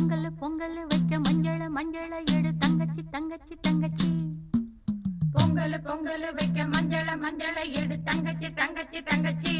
பொங்கல் பொங்கல் வைக்க மஞ்சள் மஞ்சள் எடு தங்கச்சி தங்கச்சி தங்கச்சி. பொங்கல் பொங்கல் வைக்க மஞ்சள் மஞ்சள் எடு தங்கச்சி தங்கச்சி தங்கச்சி.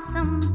blossom